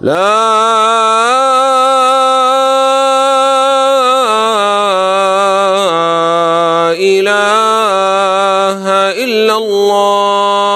لا إله إلا الله.